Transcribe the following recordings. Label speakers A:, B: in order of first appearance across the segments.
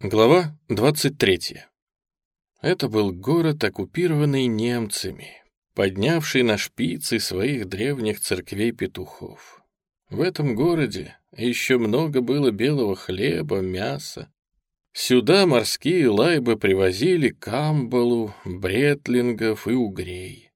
A: Глава 23. Это был город, оккупированный немцами, поднявший на шпицы своих древних церквей петухов. В этом городе еще много было белого хлеба, мяса. Сюда морские лайбы привозили камбалу, бретлингов и угрей.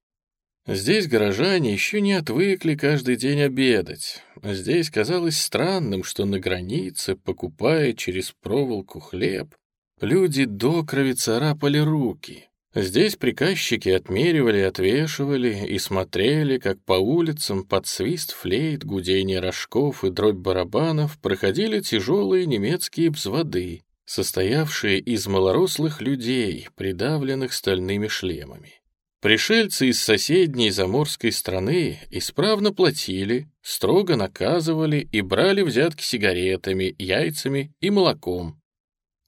A: Здесь горожане еще не отвыкли каждый день обедать. Здесь казалось странным, что на границе, покупая через проволоку хлеб, люди до крови царапали руки. Здесь приказчики отмеривали, отвешивали и смотрели, как по улицам под свист флейт, гудение рожков и дробь барабанов проходили тяжелые немецкие взводы, состоявшие из малорослых людей, придавленных стальными шлемами. Пришельцы из соседней заморской страны исправно платили, строго наказывали и брали взятки сигаретами, яйцами и молоком.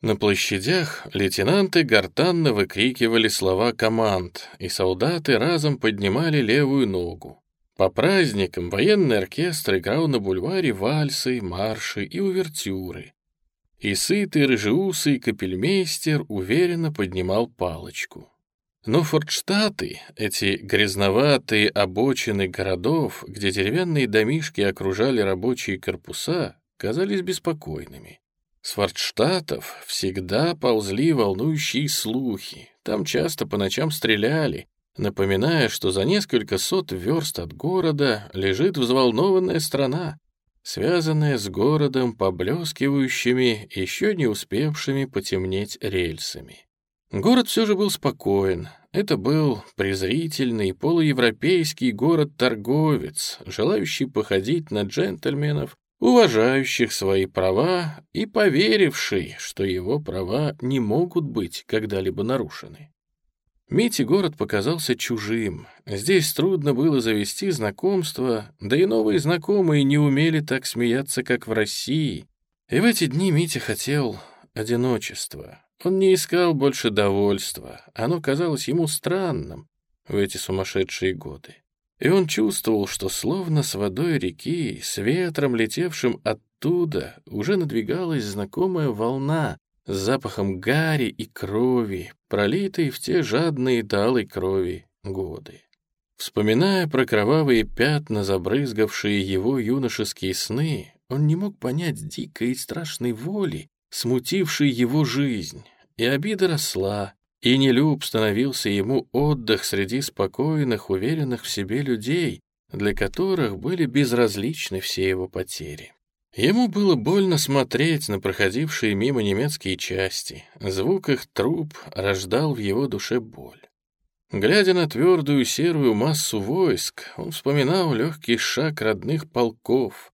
A: На площадях лейтенанты гортанно выкрикивали слова команд, и солдаты разом поднимали левую ногу. По праздникам военный оркестр играл на бульваре вальсы, марши и увертюры. И сытый рыжеусый капельмейстер уверенно поднимал палочку. Но Фордштаты, эти грязноватые обочины городов, где деревянные домишки окружали рабочие корпуса, казались беспокойными. С Фордштатов всегда ползли волнующие слухи. Там часто по ночам стреляли, напоминая, что за несколько сот верст от города лежит взволнованная страна, связанная с городом поблескивающими, еще не успевшими потемнеть рельсами. Город все же был спокоен. Это был презрительный полуевропейский город-торговец, желающий походить на джентльменов, уважающих свои права и поверивший, что его права не могут быть когда-либо нарушены. Мите город показался чужим. Здесь трудно было завести знакомство, да и новые знакомые не умели так смеяться, как в России. И в эти дни Митя хотел одиночества, он не искал больше довольства, оно казалось ему странным в эти сумасшедшие годы. И он чувствовал, что словно с водой реки, с ветром, летевшим оттуда, уже надвигалась знакомая волна с запахом гари и крови, пролитой в те жадные талой крови годы. Вспоминая про кровавые пятна, забрызгавшие его юношеские сны, он не мог понять дикой и страшной воли, смутившей его жизнь, и обида росла, и нелюб становился ему отдых среди спокойных, уверенных в себе людей, для которых были безразличны все его потери. Ему было больно смотреть на проходившие мимо немецкие части. Звук их труп рождал в его душе боль. Глядя на твердую серую массу войск, он вспоминал легкий шаг родных полков,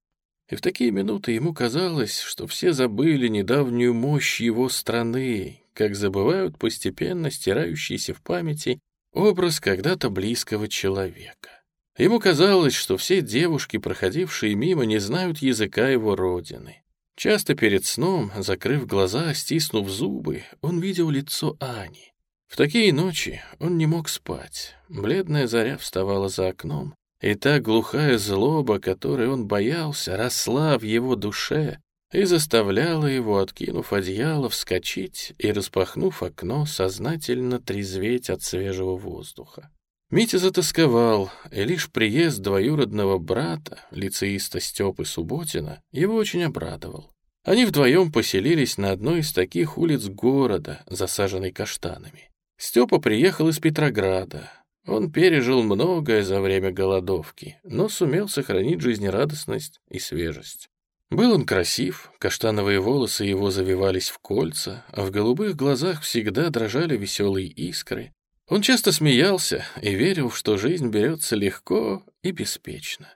A: и в такие минуты ему казалось, что все забыли недавнюю мощь его страны, как забывают постепенно стирающийся в памяти образ когда-то близкого человека. Ему казалось, что все девушки, проходившие мимо, не знают языка его родины. Часто перед сном, закрыв глаза, стиснув зубы, он видел лицо Ани. В такие ночи он не мог спать. Бледная заря вставала за окном, и та глухая злоба, которой он боялся, росла в его душе и заставляла его, откинув одеяло, вскочить и, распахнув окно, сознательно трезветь от свежего воздуха. Митя затасковал, и лишь приезд двоюродного брата, лицеиста Степы Субботина, его очень обрадовал. Они вдвоем поселились на одной из таких улиц города, засаженной каштанами. Степа приехал из Петрограда, он пережил многое за время голодовки, но сумел сохранить жизнерадостность и свежесть. Был он красив, каштановые волосы его завивались в кольца, а в голубых глазах всегда дрожали веселые искры. Он часто смеялся и верил, что жизнь берется легко и беспечно.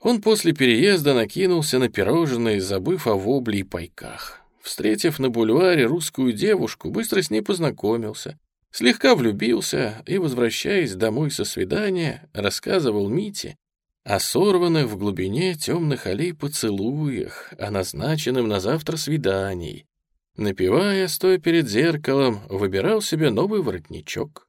A: Он после переезда накинулся на пирожные, забыв о вобле и пайках. Встретив на бульваре русскую девушку, быстро с ней познакомился, Слегка влюбился и, возвращаясь домой со свидания, рассказывал Мите о сорванных в глубине темных аллей поцелуях, о назначенном на завтра свидании. Напивая, стоя перед зеркалом, выбирал себе новый воротничок.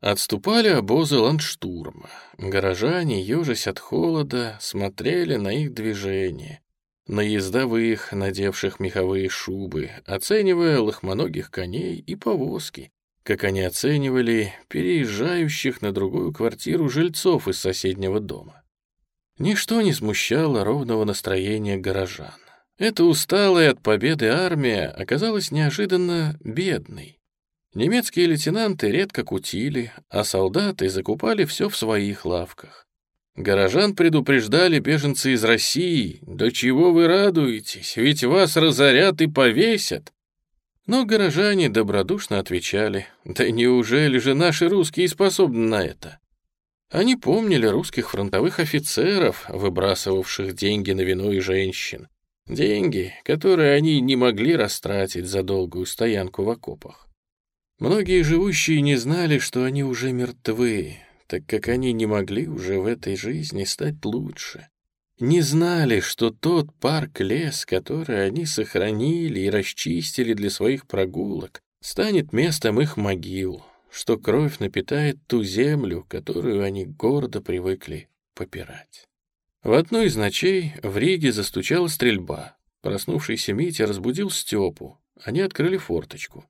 A: Отступали обозы ландштурма. Горожане, ежась от холода, смотрели на их движение. на ездовых, надевших меховые шубы, оценивая лохмоногих коней и повозки, как они оценивали переезжающих на другую квартиру жильцов из соседнего дома. Ничто не смущало ровного настроения горожан. Эта усталая от победы армия оказалась неожиданно бедной. Немецкие лейтенанты редко кутили, а солдаты закупали все в своих лавках. Горожан предупреждали беженцы из России, «До чего вы радуетесь, ведь вас разорят и повесят». Но горожане добродушно отвечали, «Да неужели же наши русские способны на это?» Они помнили русских фронтовых офицеров, выбрасывавших деньги на вино и женщин. Деньги, которые они не могли растратить за долгую стоянку в окопах. Многие живущие не знали, что они уже мертвы, так как они не могли уже в этой жизни стать лучше. Не знали, что тот парк-лес, который они сохранили и расчистили для своих прогулок, станет местом их могил, что кровь напитает ту землю, которую они гордо привыкли попирать. В одну из ночей в Риге застучала стрельба. Проснувшийся Митя разбудил Степу. Они открыли форточку.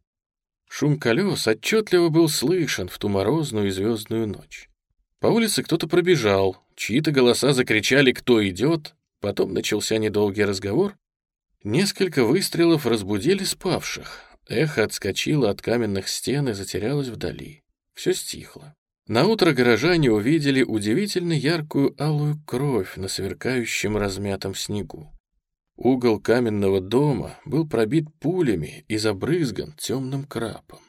A: Шум колес отчетливо был слышен в ту морозную звездную ночь. По улице кто-то пробежал, чьи-то голоса закричали «Кто идет?», потом начался недолгий разговор. Несколько выстрелов разбудили спавших. Эхо отскочило от каменных стен и затерялось вдали. Все стихло. Наутро горожане увидели удивительно яркую алую кровь на сверкающем размятом снегу. Угол каменного дома был пробит пулями и забрызган темным крапом.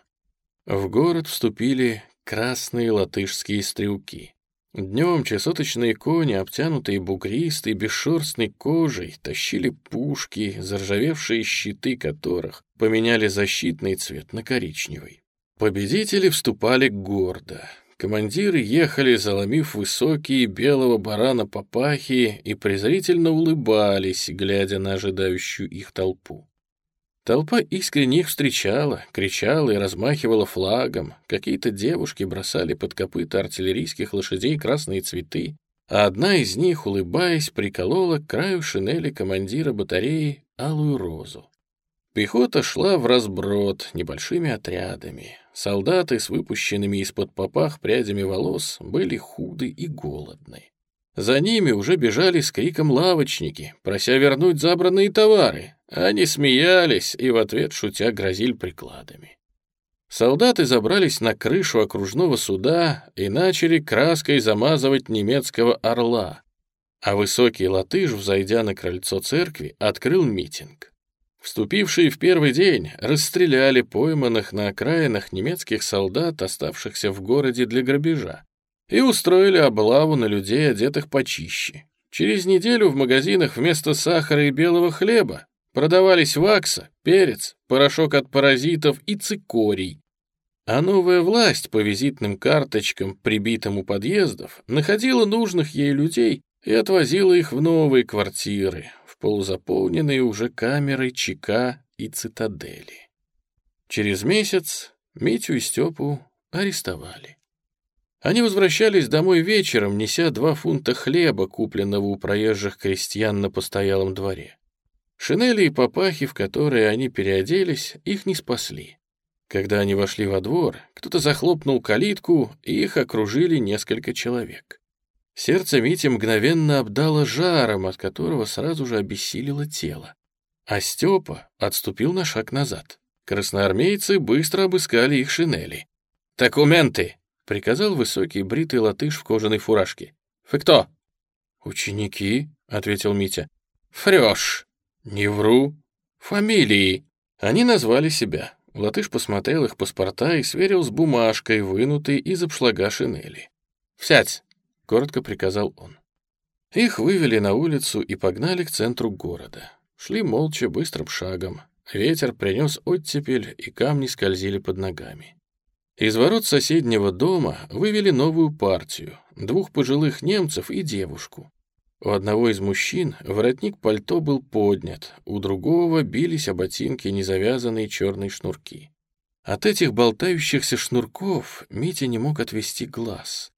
A: В город вступили красные латышские стрелки. Днем часоточные кони, обтянутые бугристой, бесшерстной кожей, тащили пушки, заржавевшие щиты которых поменяли защитный цвет на коричневый. Победители вступали гордо. Командиры ехали, заломив высокие белого барана папахи и презрительно улыбались, глядя на ожидающую их толпу. Толпа искренне их встречала, кричала и размахивала флагом. Какие-то девушки бросали под копыта артиллерийских лошадей красные цветы, а одна из них, улыбаясь, приколола к краю шинели командира батареи алую розу. Пехота шла в разброд небольшими отрядами. Солдаты с выпущенными из-под попах прядями волос были худы и голодны. За ними уже бежали с криком лавочники, прося вернуть забранные товары. Они смеялись и в ответ шутя грозили прикладами. Солдаты забрались на крышу окружного суда и начали краской замазывать немецкого орла, а высокий латыш, взойдя на крыльцо церкви, открыл митинг. Вступившие в первый день расстреляли пойманных на окраинах немецких солдат, оставшихся в городе для грабежа, и устроили облаву на людей, одетых почище. Через неделю в магазинах вместо сахара и белого хлеба продавались вакса, перец, порошок от паразитов и цикорий. А новая власть по визитным карточкам, прибитым у подъездов, находила нужных ей людей и отвозила их в новые квартиры, полузаполненные уже камеры ЧК и цитадели. Через месяц Митю и Степу арестовали. Они возвращались домой вечером, неся два фунта хлеба, купленного у проезжих крестьян на постоялом дворе. Шинели и папахи, в которые они переоделись, их не спасли. Когда они вошли во двор, кто-то захлопнул калитку, и их окружили несколько человек. Сердце Мити мгновенно обдало жаром, от которого сразу же обессилило тело. А Степа отступил на шаг назад. Красноармейцы быстро обыскали их шинели. «Документы!» — приказал высокий бритый латыш в кожаной фуражке. «Вы кто?» «Ученики», — ответил Митя. «Фрёшь!» «Не вру». «Фамилии». Они назвали себя. Латыш посмотрел их паспорта и сверил с бумажкой, вынутой из обшлага шинели. «Сядь!» — коротко приказал он. Их вывели на улицу и погнали к центру города. Шли молча, быстрым шагом. Ветер принес оттепель, и камни скользили под ногами. Из ворот соседнего дома вывели новую партию, двух пожилых немцев и девушку. У одного из мужчин воротник пальто был поднят, у другого бились о ботинки незавязанные черные шнурки. От этих болтающихся шнурков Митя не мог отвести глаз.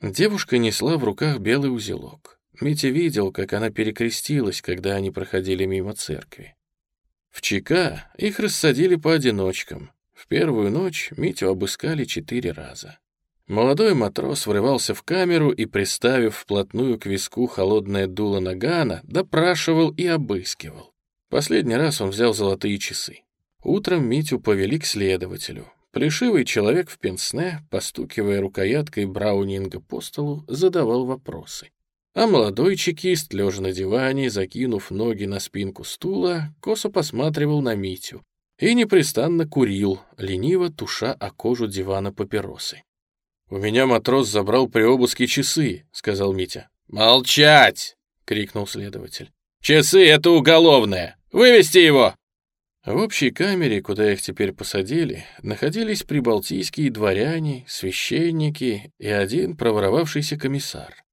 A: Девушка несла в руках белый узелок. Митя видел, как она перекрестилась, когда они проходили мимо церкви. В ЧК их рассадили по одиночкам. Первую ночь Митю обыскали четыре раза. Молодой матрос врывался в камеру и, приставив вплотную к виску холодное дуло нагана, допрашивал и обыскивал. Последний раз он взял золотые часы. Утром Митю повели к следователю. Плешивый человек в пенсне, постукивая рукояткой браунинга по столу, задавал вопросы. А молодой чекист, лежа на диване, закинув ноги на спинку стула, косо посматривал на Митю и непрестанно курил, лениво туша о кожу дивана папиросы. «У меня матрос забрал при обыске часы», — сказал Митя. «Молчать!» — крикнул следователь. «Часы — это уголовное! Вывести его!» В общей камере, куда их теперь посадили, находились прибалтийские дворяне, священники и один проворовавшийся комиссар.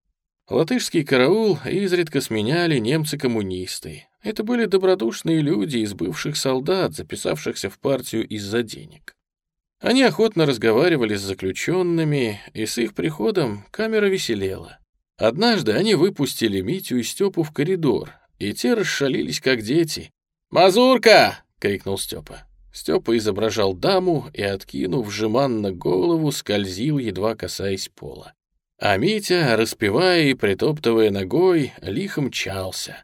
A: Латышский караул изредка сменяли немцы-коммунисты. Это были добродушные люди из бывших солдат, записавшихся в партию из-за денег. Они охотно разговаривали с заключенными, и с их приходом камера веселела. Однажды они выпустили Митю и Степу в коридор, и те расшалились, как дети. «Мазурка!» — крикнул Степа. Степа изображал даму и, откинув жеманно голову, скользил, едва касаясь пола. А Митя, распевая и притоптывая ногой, лихо мчался.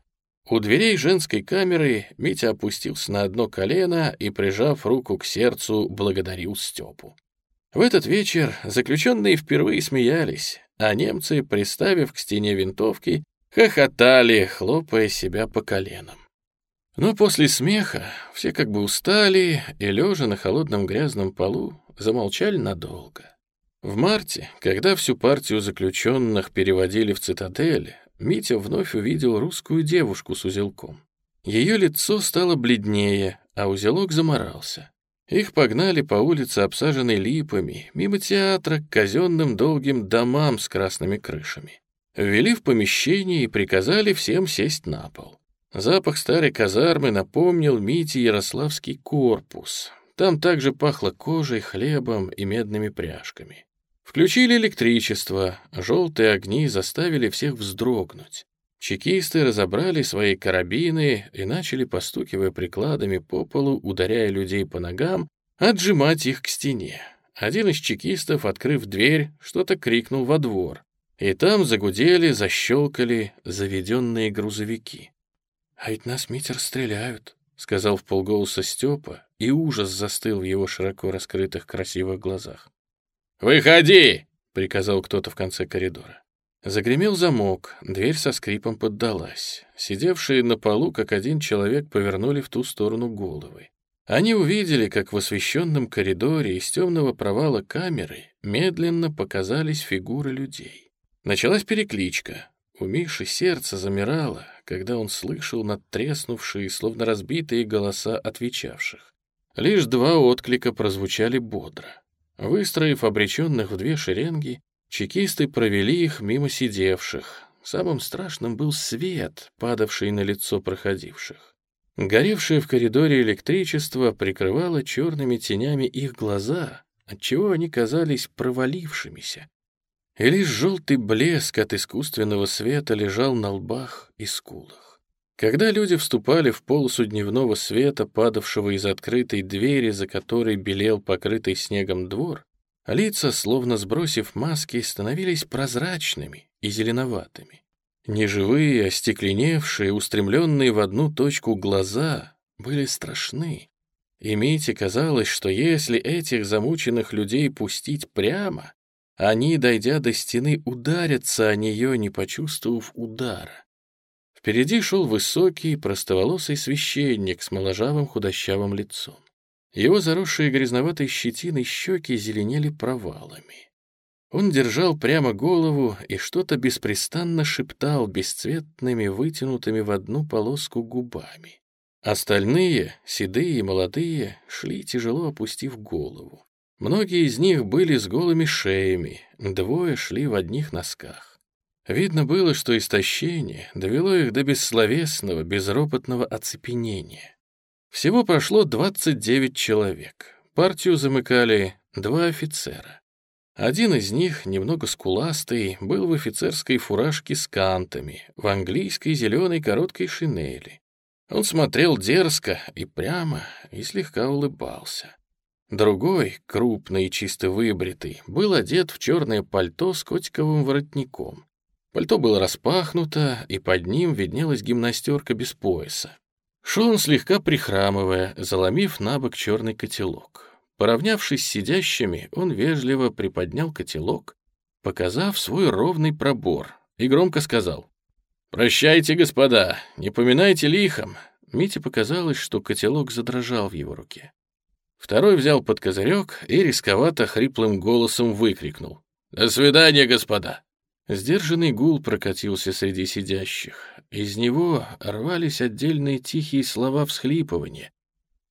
A: У дверей женской камеры Митя опустился на одно колено и, прижав руку к сердцу, благодарил Степу. В этот вечер заключенные впервые смеялись, а немцы, приставив к стене винтовки, хохотали, хлопая себя по коленам. Но после смеха все как бы устали и, лежа на холодном грязном полу, замолчали надолго. В марте, когда всю партию заключенных переводили в цитадель, Митя вновь увидел русскую девушку с узелком. Ее лицо стало бледнее, а узелок заморался. Их погнали по улице, обсаженной липами, мимо театра к казенным долгим домам с красными крышами. Ввели в помещение и приказали всем сесть на пол. Запах старой казармы напомнил Мите Ярославский корпус. Там также пахло кожей, хлебом и медными пряжками. Включили электричество, желтые огни заставили всех вздрогнуть. Чекисты разобрали свои карабины и начали, постукивая прикладами по полу, ударяя людей по ногам, отжимать их к стене. Один из чекистов, открыв дверь, что-то крикнул во двор. И там загудели, защелкали заведенные грузовики. «А ведь нас, Митер, стреляют», — сказал в полголоса Степа, и ужас застыл в его широко раскрытых красивых глазах. «Выходи!» — приказал кто-то в конце коридора. Загремел замок, дверь со скрипом поддалась. Сидевшие на полу, как один человек, повернули в ту сторону головы. Они увидели, как в освещенном коридоре из темного провала камеры медленно показались фигуры людей. Началась перекличка. У Миши сердце замирало, когда он слышал надтреснувшие, словно разбитые голоса отвечавших. Лишь два отклика прозвучали бодро. Выстроив обреченных в две шеренги, чекисты провели их мимо сидевших. Самым страшным был свет, падавший на лицо проходивших. Горевшее в коридоре электричество прикрывало черными тенями их глаза, отчего они казались провалившимися. И лишь желтый блеск от искусственного света лежал на лбах и скулах. Когда люди вступали в полосу дневного света, падавшего из открытой двери, за которой белел покрытый снегом двор, лица, словно сбросив маски, становились прозрачными и зеленоватыми. Неживые, остекленевшие, устремленные в одну точку глаза были страшны. И Мите казалось, что если этих замученных людей пустить прямо, они, дойдя до стены, ударятся о нее, не почувствовав удара. Впереди шел высокий, простоволосый священник с моложавым худощавым лицом. Его заросшие грязноватой щетиной щеки зеленели провалами. Он держал прямо голову и что-то беспрестанно шептал бесцветными, вытянутыми в одну полоску губами. Остальные, седые и молодые, шли тяжело опустив голову. Многие из них были с голыми шеями, двое шли в одних носках. Видно было, что истощение довело их до бессловесного, безропотного оцепенения. Всего прошло 29 человек. Партию замыкали два офицера. Один из них, немного скуластый, был в офицерской фуражке с кантами, в английской зеленой короткой шинели. Он смотрел дерзко и прямо, и слегка улыбался. Другой, крупный и чисто выбритый, был одет в черное пальто с котиковым воротником. Пальто было распахнуто, и под ним виднелась гимнастерка без пояса. Шел он слегка прихрамывая, заломив на бок черный котелок. Поравнявшись с сидящими, он вежливо приподнял котелок, показав свой ровный пробор, и громко сказал «Прощайте, господа, не поминайте лихом». Мите показалось, что котелок задрожал в его руке. Второй взял под козырек и рисковато хриплым голосом выкрикнул «До свидания, господа!». Сдержанный гул прокатился среди сидящих. Из него рвались отдельные тихие слова всхлипывания.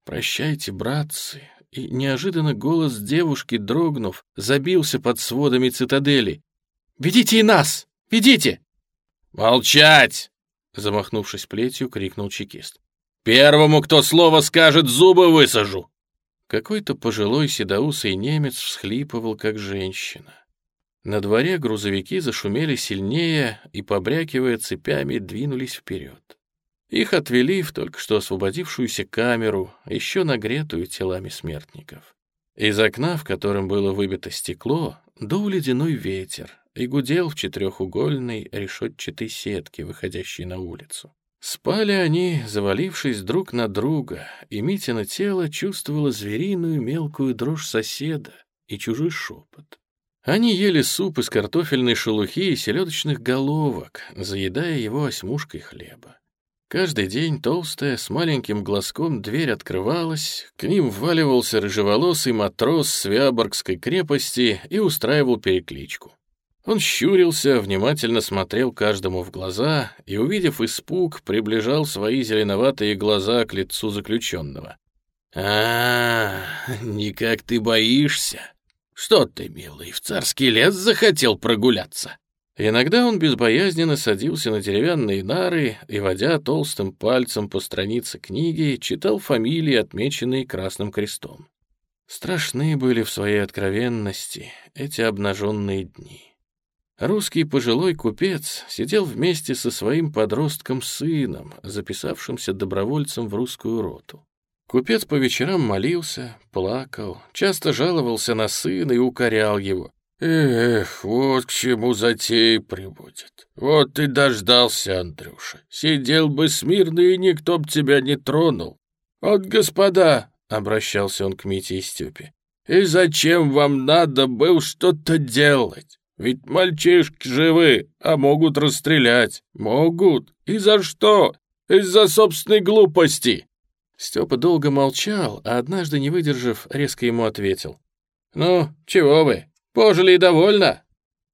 A: «Прощайте, братцы, и неожиданно голос девушки, дрогнув, забился под сводами цитадели. «Ведите и нас! Ведите!» «Молчать!» — замахнувшись плетью, крикнул чекист. «Первому, кто слово скажет, зубы высажу!» Какой-то пожилой седоусый немец всхлипывал, как женщина. На дворе грузовики зашумели сильнее и, побрякивая цепями, двинулись вперед. Их отвели в только что освободившуюся камеру, еще нагретую телами смертников. Из окна, в котором было выбито стекло, дул ледяной ветер и гудел в четырехугольной решетчатой сетке, выходящей на улицу. Спали они, завалившись друг на друга, и Митина тело чувствовало звериную мелкую дрожь соседа и чужой шепот. Они ели суп из картофельной шелухи и селедочных головок, заедая его осьмушкой хлеба. Каждый день толстая, с маленьким глазком дверь открывалась, к ним вваливался рыжеволосый матрос с Виаборгской крепости и устраивал перекличку. Он щурился, внимательно смотрел каждому в глаза и, увидев испуг, приближал свои зеленоватые глаза к лицу заключенного. а, -а никак ты боишься? Что ты, милый, в царский лес захотел прогуляться?» Иногда он безбоязненно садился на деревянные нары и, водя толстым пальцем по странице книги, читал фамилии, отмеченные красным крестом. Страшны были в своей откровенности эти обнаженные дни. Русский пожилой купец сидел вместе со своим подростком-сыном, записавшимся добровольцем в русскую роту. Купец по вечерам молился, плакал, часто жаловался на сына и укорял его. Эх, вот к чему затеи приводит. Вот ты дождался, Андрюша. Сидел бы смирно, и никто б тебя не тронул. Вот, господа, — обращался он к Мите и Степе, — и зачем вам надо было что-то делать? Ведь мальчишки живы, а могут расстрелять. Могут. И за что? Из-за собственной глупости. Степа долго молчал, а однажды, не выдержав, резко ему ответил. «Ну, чего вы? «Пожили и довольно!»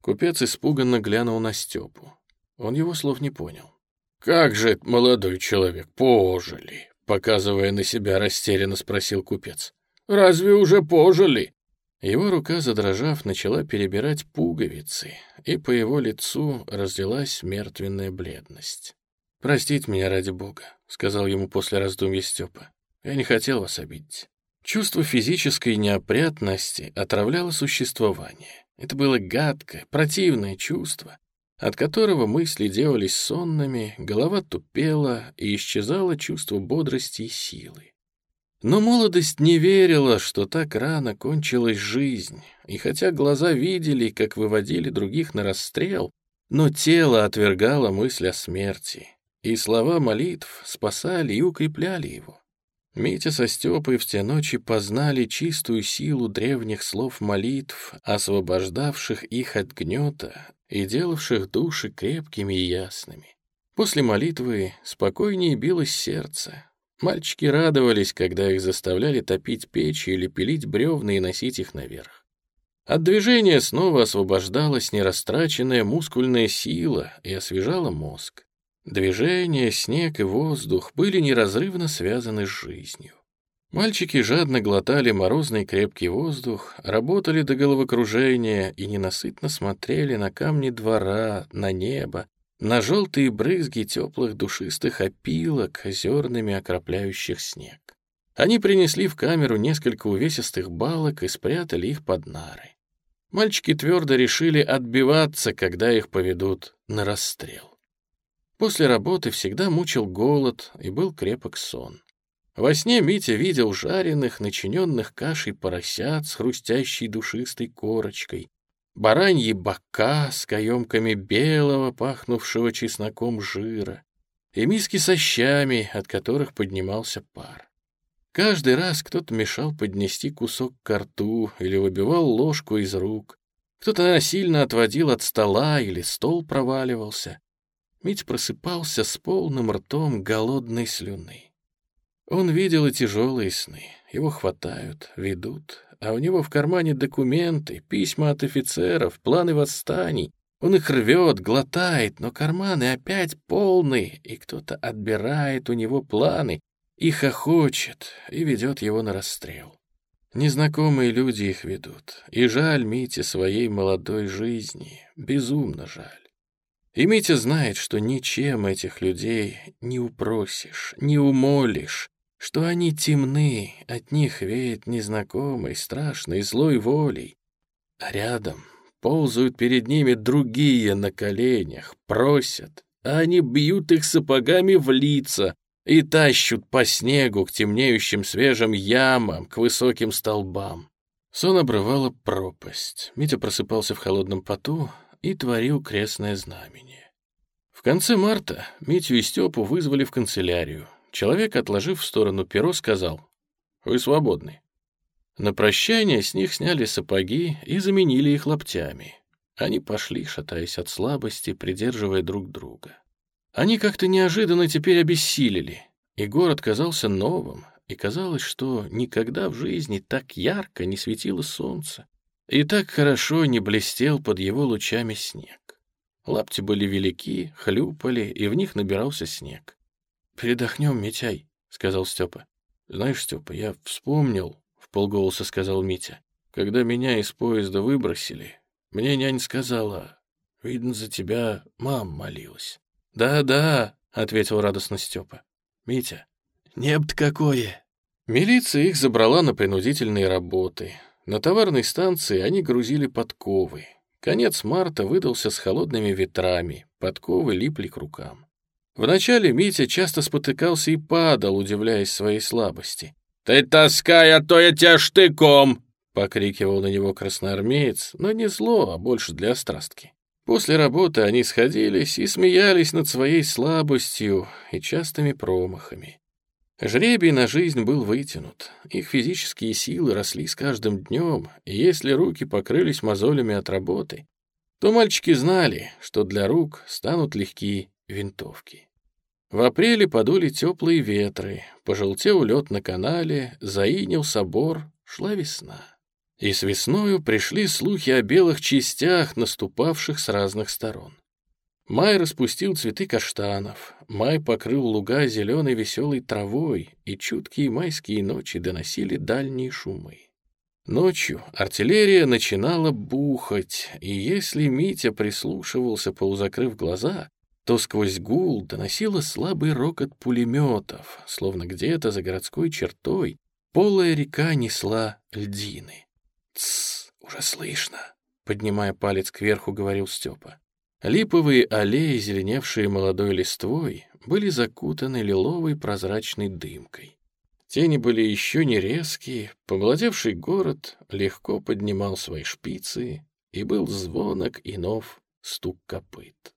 A: Купец испуганно глянул на Степу. Он его слов не понял. «Как же это, молодой человек, пожили?» Показывая на себя растерянно, спросил купец. «Разве уже пожили?» Его рука, задрожав, начала перебирать пуговицы, и по его лицу разлилась мертвенная бледность. «Простите меня ради бога», — сказал ему после раздумья Степа. «Я не хотел вас обидеть». Чувство физической неопрятности отравляло существование. Это было гадкое, противное чувство, от которого мысли делались сонными, голова тупела и исчезало чувство бодрости и силы. Но молодость не верила, что так рано кончилась жизнь, и хотя глаза видели, как выводили других на расстрел, но тело отвергало мысль о смерти, и слова молитв спасали и укрепляли его. Митя со Степой в те ночи познали чистую силу древних слов молитв, освобождавших их от гнета и делавших души крепкими и ясными. После молитвы спокойнее билось сердце. Мальчики радовались, когда их заставляли топить печи или пилить бревна и носить их наверх. От движения снова освобождалась нерастраченная мускульная сила и освежала мозг. Движение, снег и воздух были неразрывно связаны с жизнью. Мальчики жадно глотали морозный крепкий воздух, работали до головокружения и ненасытно смотрели на камни двора, на небо, на желтые брызги теплых душистых опилок, зернами окропляющих снег. Они принесли в камеру несколько увесистых балок и спрятали их под нары. Мальчики твердо решили отбиваться, когда их поведут на расстрел. После работы всегда мучил голод и был крепок сон. Во сне Митя видел жареных, начиненных кашей поросят с хрустящей душистой корочкой, бараньи бока с каемками белого, пахнувшего чесноком жира, и миски со щами, от которых поднимался пар. Каждый раз кто-то мешал поднести кусок к рту или выбивал ложку из рук, кто-то насильно отводил от стола или стол проваливался. Мить просыпался с полным ртом голодной слюны. Он видел и тяжелые сны. Его хватают, ведут, а у него в кармане документы, письма от офицеров, планы восстаний. Он их рвет, глотает, но карманы опять полны, и кто-то отбирает у него планы, и хохочет, и ведет его на расстрел. Незнакомые люди их ведут, и жаль Мите своей молодой жизни, безумно жаль. И Митя знает, что ничем этих людей не упросишь, не умолишь, что они темны, от них веет незнакомой, страшной, злой волей. А рядом ползают перед ними другие на коленях, просят, а они бьют их сапогами в лица и тащут по снегу к темнеющим свежим ямам, к высоким столбам. Сон обрывала пропасть. Митя просыпался в холодном поту и творил крестное знамение. В конце марта Митю и Степу вызвали в канцелярию. Человек, отложив в сторону перо, сказал, «Вы свободны». На прощание с них сняли сапоги и заменили их лаптями. Они пошли, шатаясь от слабости, придерживая друг друга. Они как-то неожиданно теперь обессилели, и город казался новым, и казалось, что никогда в жизни так ярко не светило солнце, и так хорошо не блестел под его лучами снег. Лапти были велики, хлюпали, и в них набирался снег. «Передохнем, Митяй», — сказал Степа. «Знаешь, Степа, я вспомнил», — в полголоса сказал Митя. «Когда меня из поезда выбросили, мне нянь сказала, видно, за тебя мам молилась». «Да-да», — ответил радостно Степа. «Митя, небо какое!» Милиция их забрала на принудительные работы. На товарной станции они грузили подковы. Конец марта выдался с холодными ветрами, подковы липли к рукам. Вначале Митя часто спотыкался и падал, удивляясь своей слабости. «Ты таскай, а то я тебя штыком!» — покрикивал на него красноармеец, но не зло, а больше для острастки. После работы они сходились и смеялись над своей слабостью и частыми промахами. Жребий на жизнь был вытянут, их физические силы росли с каждым днем, и если руки покрылись мозолями от работы, то мальчики знали, что для рук станут легкие винтовки. В апреле подули теплые ветры, пожелтел лед на канале, заинил собор, шла весна. И с весною пришли слухи о белых частях, наступавших с разных сторон. Май распустил цветы каштанов, май покрыл луга зеленой веселой травой, и чуткие майские ночи доносили дальние шумы. Ночью артиллерия начинала бухать, и если Митя прислушивался, полузакрыв глаза, то сквозь гул доносило слабый рокот пулеметов, словно где-то за городской чертой полая река несла льдины. «Тссс, уже слышно», — поднимая палец кверху, говорил Степа. Липовые аллеи, зеленевшие молодой листвой, были закутаны лиловой прозрачной дымкой. Тени были еще не резкие, помолодевший город легко поднимал свои шпицы, и был звонок и нов стук копыт.